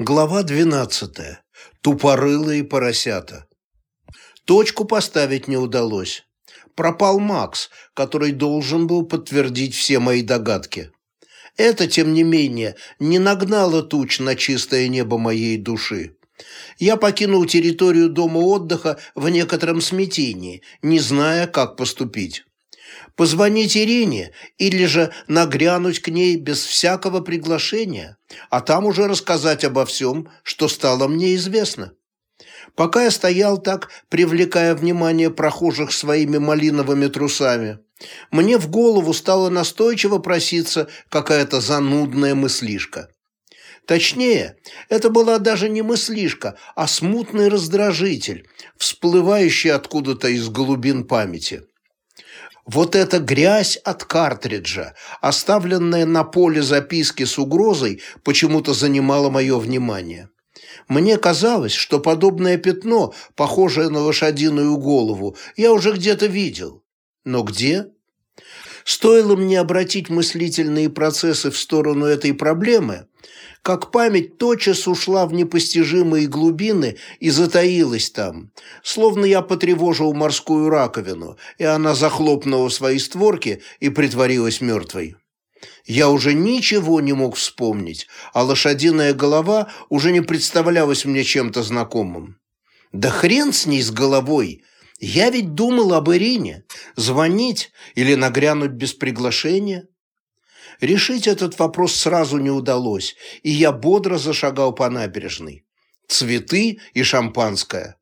Глава 12. Тупорылые поросята. Точку поставить не удалось. Пропал Макс, который должен был подтвердить все мои догадки. Это, тем не менее, не нагнало туч на чистое небо моей души. Я покинул территорию дома отдыха в некотором смятении, не зная, как поступить позвонить Ирине или же нагрянуть к ней без всякого приглашения, а там уже рассказать обо всем, что стало мне известно. Пока я стоял так, привлекая внимание прохожих своими малиновыми трусами, мне в голову стало настойчиво проситься какая-то занудная мыслишка. Точнее, это была даже не мыслишка, а смутный раздражитель, всплывающий откуда-то из глубин памяти. Вот эта грязь от картриджа, оставленная на поле записки с угрозой, почему-то занимала мое внимание. Мне казалось, что подобное пятно, похожее на лошадиную голову, я уже где-то видел. Но где? Стоило мне обратить мыслительные процессы в сторону этой проблемы, как память тотчас ушла в непостижимые глубины и затаилась там, словно я потревожил морскую раковину, и она захлопнула свои створки и притворилась мертвой. Я уже ничего не мог вспомнить, а лошадиная голова уже не представлялась мне чем-то знакомым. Да хрен с ней с головой! Я ведь думал об Ирине. Звонить или нагрянуть без приглашения? Решить этот вопрос сразу не удалось, и я бодро зашагал по набережной. Цветы и шампанское.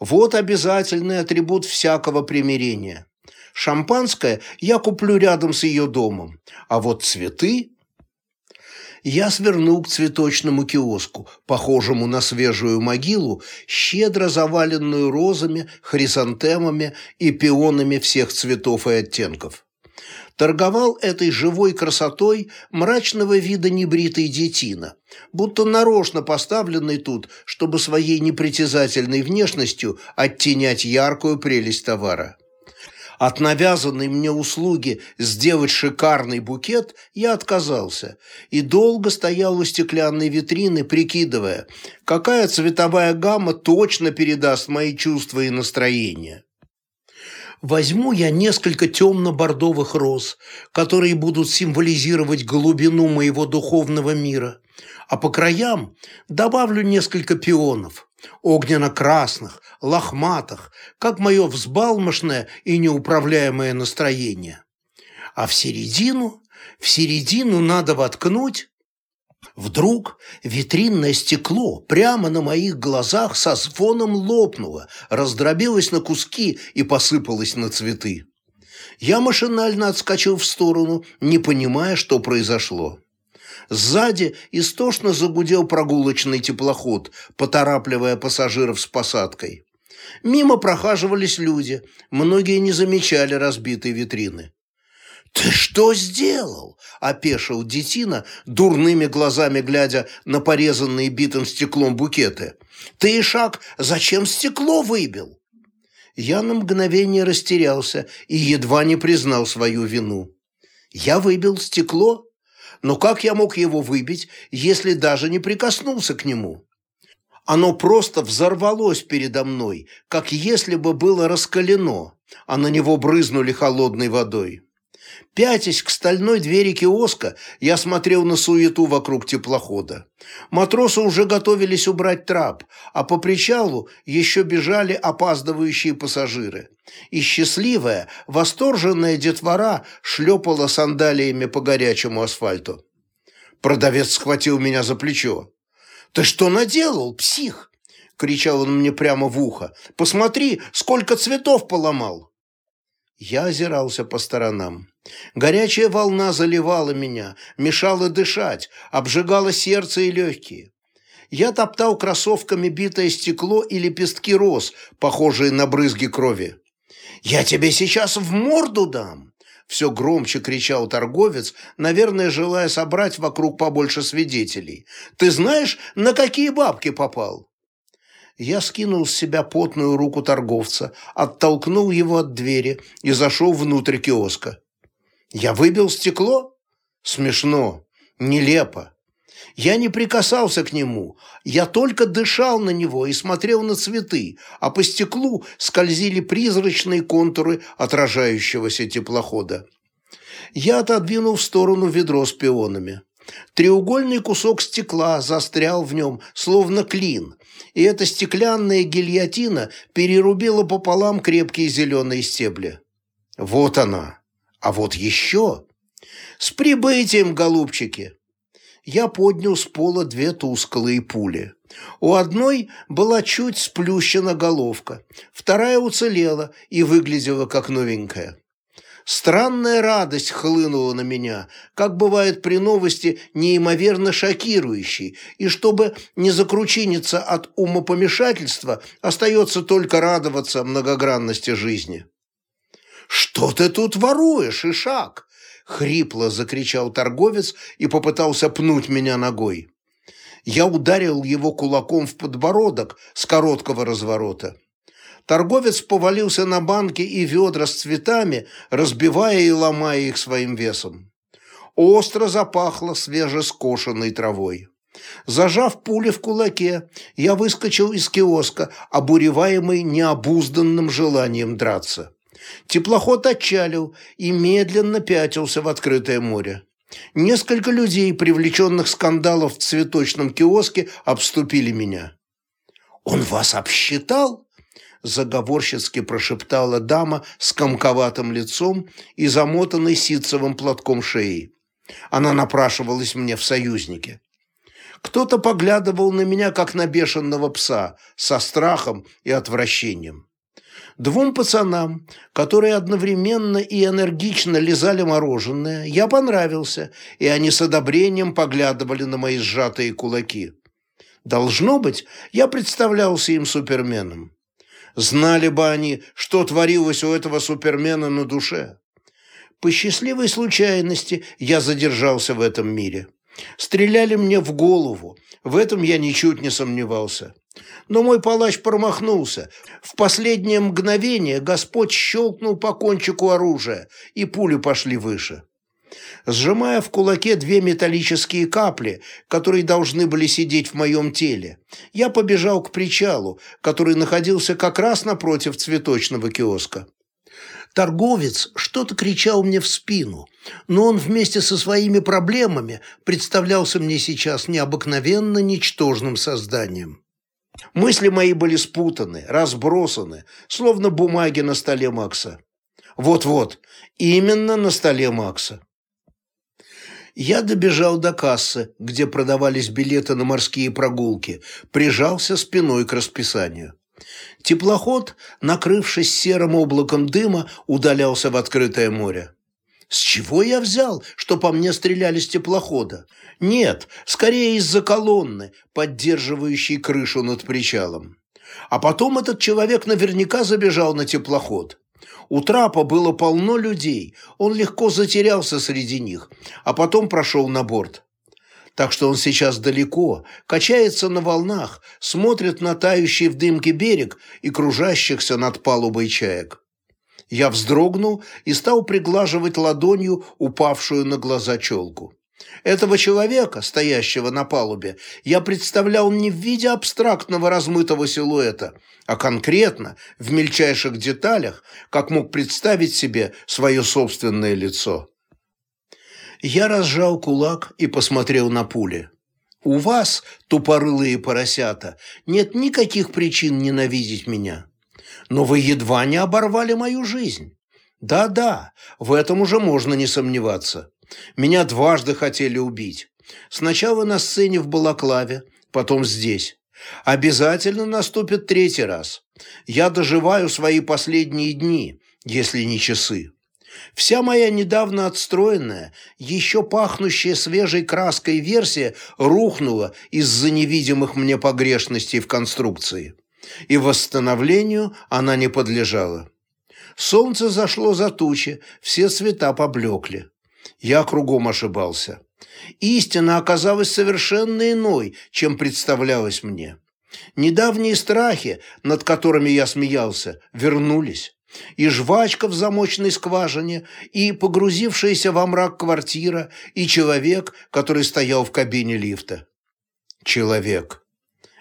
Вот обязательный атрибут всякого примирения. Шампанское я куплю рядом с ее домом, а вот цветы... Я свернул к цветочному киоску, похожему на свежую могилу, щедро заваленную розами, хризантемами и пионами всех цветов и оттенков торговал этой живой красотой мрачного вида небритый детина, будто нарочно поставленный тут, чтобы своей непритязательной внешностью оттенять яркую прелесть товара. От навязанной мне услуги сделать шикарный букет я отказался и долго стоял у стеклянной витрины, прикидывая, какая цветовая гамма точно передаст мои чувства и настроения. Возьму я несколько темно-бордовых роз, которые будут символизировать глубину моего духовного мира, а по краям добавлю несколько пионов, огненно-красных, лохматых, как мое взбалмошное и неуправляемое настроение. А в середину, в середину надо воткнуть Вдруг витринное стекло прямо на моих глазах со звоном лопнуло, раздробилось на куски и посыпалось на цветы. Я машинально отскочил в сторону, не понимая, что произошло. Сзади истошно загудел прогулочный теплоход, поторапливая пассажиров с посадкой. Мимо прохаживались люди, многие не замечали разбитой витрины. «Ты что сделал?» – опешил детина, дурными глазами глядя на порезанные битым стеклом букеты. «Ты, Ишак, зачем стекло выбил?» Я на мгновение растерялся и едва не признал свою вину. «Я выбил стекло? Но как я мог его выбить, если даже не прикоснулся к нему?» Оно просто взорвалось передо мной, как если бы было раскалено, а на него брызнули холодной водой. Пятясь к стальной двери киоска, я смотрел на суету вокруг теплохода. Матросы уже готовились убрать трап, а по причалу еще бежали опаздывающие пассажиры. И счастливая, восторженная детвора шлепала сандалиями по горячему асфальту. Продавец схватил меня за плечо. «Ты что наделал, псих?» – кричал он мне прямо в ухо. «Посмотри, сколько цветов поломал!» Я озирался по сторонам. Горячая волна заливала меня, мешала дышать, обжигала сердце и легкие. Я топтал кроссовками битое стекло и лепестки роз, похожие на брызги крови. «Я тебе сейчас в морду дам!» Все громче кричал торговец, наверное, желая собрать вокруг побольше свидетелей. «Ты знаешь, на какие бабки попал?» Я скинул с себя потную руку торговца, оттолкнул его от двери и зашел внутрь киоска. Я выбил стекло? Смешно, нелепо. Я не прикасался к нему, я только дышал на него и смотрел на цветы, а по стеклу скользили призрачные контуры отражающегося теплохода. Я отодвинул в сторону ведро с пионами. Треугольный кусок стекла застрял в нем, словно клин, и эта стеклянная гильотина перерубила пополам крепкие зеленые стебли. Вот она. А вот еще. С прибытием, голубчики! Я поднял с пола две тусклые пули. У одной была чуть сплющена головка, вторая уцелела и выглядела как новенькая. Странная радость хлынула на меня, как бывает при новости неимоверно шокирующей, и чтобы не закручиниться от умопомешательства, остается только радоваться многогранности жизни. «Что ты тут воруешь, Ишак?» — хрипло закричал торговец и попытался пнуть меня ногой. Я ударил его кулаком в подбородок с короткого разворота. Торговец повалился на банки и ведра с цветами, разбивая и ломая их своим весом. Остро запахло свежескошенной травой. Зажав пули в кулаке, я выскочил из киоска, обуреваемый необузданным желанием драться. Теплоход отчалил и медленно пятился в открытое море. Несколько людей, привлеченных скандалов в цветочном киоске, обступили меня. «Он вас обсчитал?» Заговорщицки прошептала дама с комковатым лицом и замотанной ситцевым платком шеи. Она напрашивалась мне в союзнике. Кто-то поглядывал на меня, как на бешеного пса, со страхом и отвращением. Двум пацанам, которые одновременно и энергично лизали мороженое, я понравился, и они с одобрением поглядывали на мои сжатые кулаки. Должно быть, я представлялся им суперменом. Знали бы они, что творилось у этого супермена на душе. По счастливой случайности я задержался в этом мире. Стреляли мне в голову, в этом я ничуть не сомневался. Но мой палач промахнулся. В последнее мгновение Господь щелкнул по кончику оружия, и пули пошли выше сжимая в кулаке две металлические капли, которые должны были сидеть в моем теле. Я побежал к причалу, который находился как раз напротив цветочного киоска. Торговец что-то кричал мне в спину, но он вместе со своими проблемами представлялся мне сейчас необыкновенно ничтожным созданием. Мысли мои были спутаны, разбросаны, словно бумаги на столе Макса. Вот-вот, именно на столе Макса. Я добежал до кассы, где продавались билеты на морские прогулки, прижался спиной к расписанию. Теплоход, накрывшись серым облаком дыма, удалялся в открытое море. С чего я взял, что по мне стреляли с теплохода? Нет, скорее из-за колонны, поддерживающей крышу над причалом. А потом этот человек наверняка забежал на теплоход. У трапа было полно людей, он легко затерялся среди них, а потом прошел на борт. Так что он сейчас далеко, качается на волнах, смотрит на тающий в дымке берег и кружащихся над палубой чаек. Я вздрогнул и стал приглаживать ладонью упавшую на глаза челку. Этого человека, стоящего на палубе, я представлял не в виде абстрактного размытого силуэта, а конкретно, в мельчайших деталях, как мог представить себе свое собственное лицо. Я разжал кулак и посмотрел на пули. У вас, тупорылые поросята, нет никаких причин ненавидеть меня. Но вы едва не оборвали мою жизнь. Да-да, в этом уже можно не сомневаться. Меня дважды хотели убить. Сначала на сцене в Балаклаве, потом здесь. Обязательно наступит третий раз. Я доживаю свои последние дни, если не часы. Вся моя недавно отстроенная, еще пахнущая свежей краской версия рухнула из-за невидимых мне погрешностей в конструкции. И восстановлению она не подлежала. Солнце зашло за тучи, все цвета поблекли. Я кругом ошибался. Истина оказалась совершенно иной, чем представлялась мне. Недавние страхи, над которыми я смеялся, вернулись. и жвачка в замочной скважине, и погрузившаяся во мрак квартира, и человек, который стоял в кабине лифта. Человек.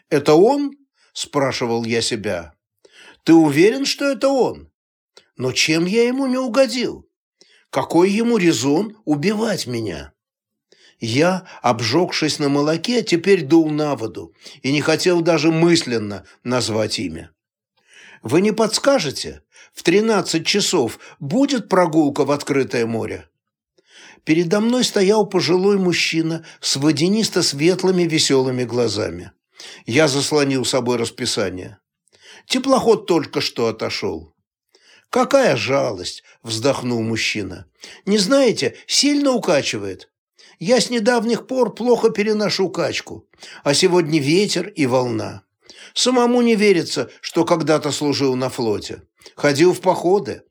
«Это он?» – спрашивал я себя. «Ты уверен, что это он? Но чем я ему не угодил? Какой ему резон убивать меня?» Я, обжегшись на молоке, теперь дул на воду и не хотел даже мысленно назвать имя. Вы не подскажете, в 13 часов будет прогулка в открытое море? Передо мной стоял пожилой мужчина с водянисто-светлыми веселыми глазами. Я заслонил собой расписание. Теплоход только что отошел. «Какая жалость!» – вздохнул мужчина. «Не знаете, сильно укачивает. Я с недавних пор плохо переношу качку, а сегодня ветер и волна. Самому не верится, что когда-то служил на флоте. Ходил в походы.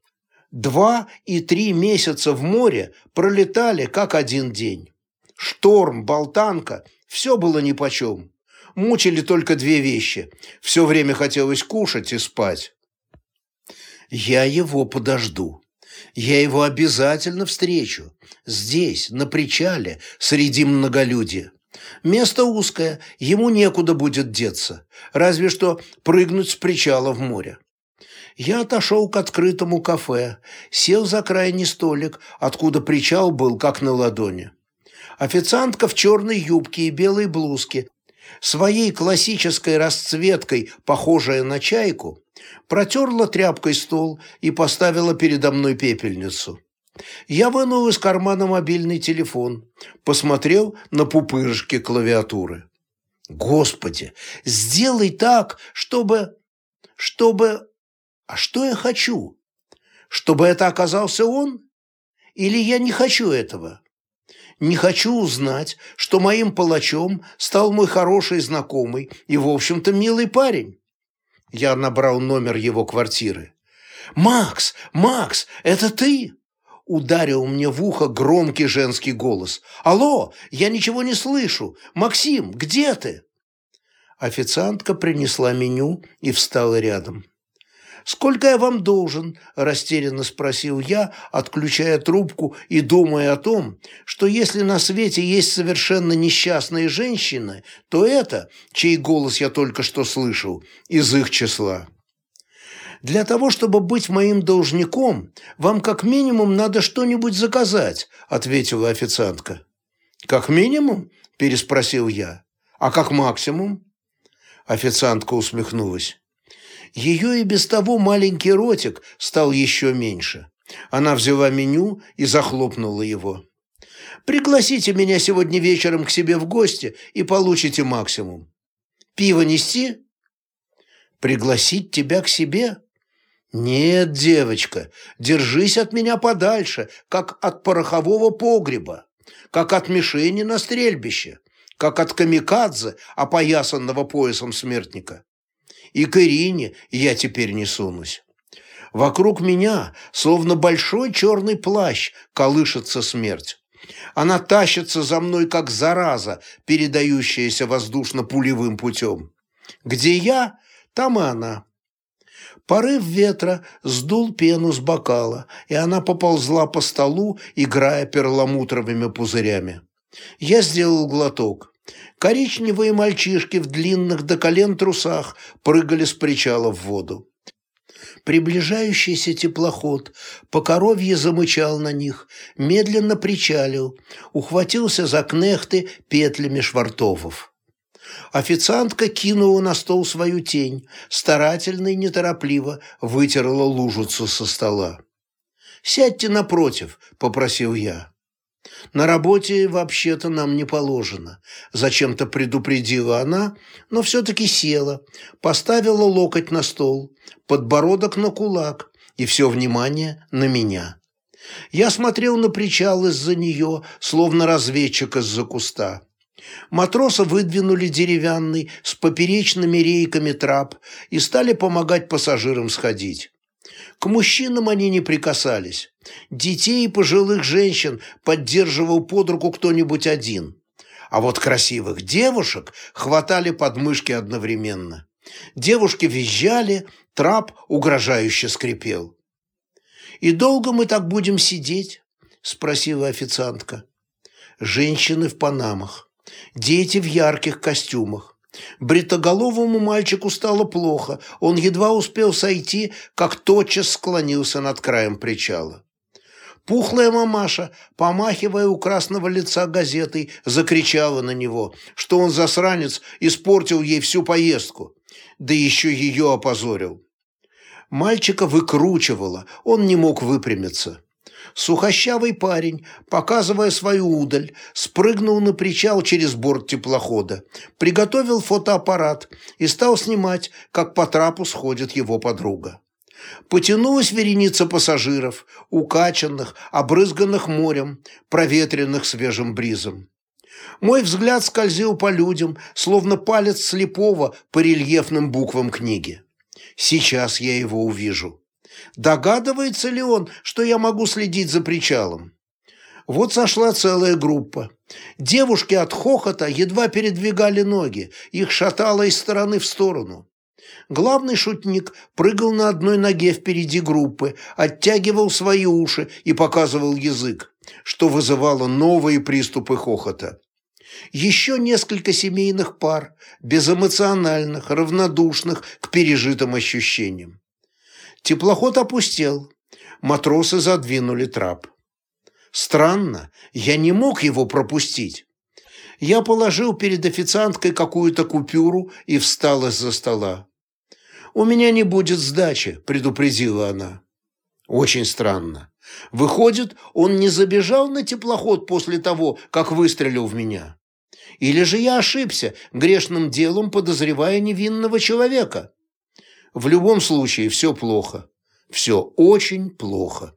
Два и три месяца в море пролетали как один день. Шторм, болтанка – все было нипочем. Мучили только две вещи. Все время хотелось кушать и спать. Я его подожду. Я его обязательно встречу. Здесь, на причале, среди многолюдия. Место узкое, ему некуда будет деться, разве что прыгнуть с причала в море. Я отошел к открытому кафе, сел за крайний столик, откуда причал был как на ладони. Официантка в черной юбке и белой блузке, своей классической расцветкой, похожая на чайку, протерла тряпкой стол и поставила передо мной пепельницу. Я вынул из кармана мобильный телефон, посмотрел на пупырышки клавиатуры. Господи, сделай так, чтобы... чтобы... А что я хочу? Чтобы это оказался он? Или я не хочу этого? Не хочу узнать, что моим палачом стал мой хороший знакомый и, в общем-то, милый парень. Я набрал номер его квартиры. «Макс! Макс! Это ты?» Ударил мне в ухо громкий женский голос. «Алло! Я ничего не слышу! Максим, где ты?» Официантка принесла меню и встала рядом. «Сколько я вам должен?» – растерянно спросил я, отключая трубку и думая о том, что если на свете есть совершенно несчастные женщины, то это, чей голос я только что слышал, из их числа. Для того, чтобы быть моим должником, вам как минимум надо что-нибудь заказать», – ответила официантка. «Как минимум?» – переспросил я. «А как максимум?» Официантка усмехнулась. Ее и без того маленький ротик стал еще меньше. Она взяла меню и захлопнула его. «Пригласите меня сегодня вечером к себе в гости и получите максимум. Пиво нести?» «Пригласить тебя к себе?» «Нет, девочка, держись от меня подальше, как от порохового погреба, как от мишени на стрельбище, как от камикадзе, опоясанного поясом смертника. И к Ирине я теперь не сунусь. Вокруг меня, словно большой черный плащ, колышется смерть. Она тащится за мной, как зараза, передающаяся воздушно-пулевым путем. Где я, там и она». Порыв ветра сдул пену с бокала, и она поползла по столу, играя перламутровыми пузырями. Я сделал глоток. Коричневые мальчишки в длинных до колен трусах прыгали с причала в воду. Приближающийся теплоход по коровье замычал на них, медленно причалил, ухватился за кнехты петлями швартовов. Официантка кинула на стол свою тень, старательно и неторопливо вытерла лужицу со стола. «Сядьте напротив», — попросил я. «На работе вообще-то нам не положено», – зачем-то предупредила она, но все-таки села, поставила локоть на стол, подбородок на кулак и все внимание на меня. Я смотрел на причал из-за нее, словно разведчик из-за куста. Матроса выдвинули деревянный с поперечными рейками трап и стали помогать пассажирам сходить. К мужчинам они не прикасались. Детей и пожилых женщин поддерживал под руку кто-нибудь один. А вот красивых девушек хватали подмышки одновременно. Девушки визжали, трап угрожающе скрипел. «И долго мы так будем сидеть?» – спросила официантка. Женщины в панамах, дети в ярких костюмах. Бритоголовому мальчику стало плохо, он едва успел сойти, как тотчас склонился над краем причала. Пухлая мамаша, помахивая у красного лица газетой, закричала на него, что он засранец, испортил ей всю поездку, да еще ее опозорил. Мальчика выкручивало, он не мог выпрямиться. Сухощавый парень, показывая свою удаль, спрыгнул на причал через борт теплохода, приготовил фотоаппарат и стал снимать, как по трапу сходит его подруга. Потянулась вереница пассажиров, укачанных, обрызганных морем, проветренных свежим бризом. Мой взгляд скользил по людям, словно палец слепого по рельефным буквам книги. Сейчас я его увижу. Догадывается ли он, что я могу следить за причалом? Вот сошла целая группа. Девушки от хохота едва передвигали ноги, их шатало из стороны в сторону. Главный шутник прыгал на одной ноге впереди группы, оттягивал свои уши и показывал язык, что вызывало новые приступы хохота. Еще несколько семейных пар, безэмоциональных, равнодушных к пережитым ощущениям. Теплоход опустел, матросы задвинули трап. Странно, я не мог его пропустить. Я положил перед официанткой какую-то купюру и встал из-за стола. «У меня не будет сдачи», – предупредила она. Очень странно. Выходит, он не забежал на теплоход после того, как выстрелил в меня. Или же я ошибся, грешным делом подозревая невинного человека? В любом случае все плохо. Все очень плохо.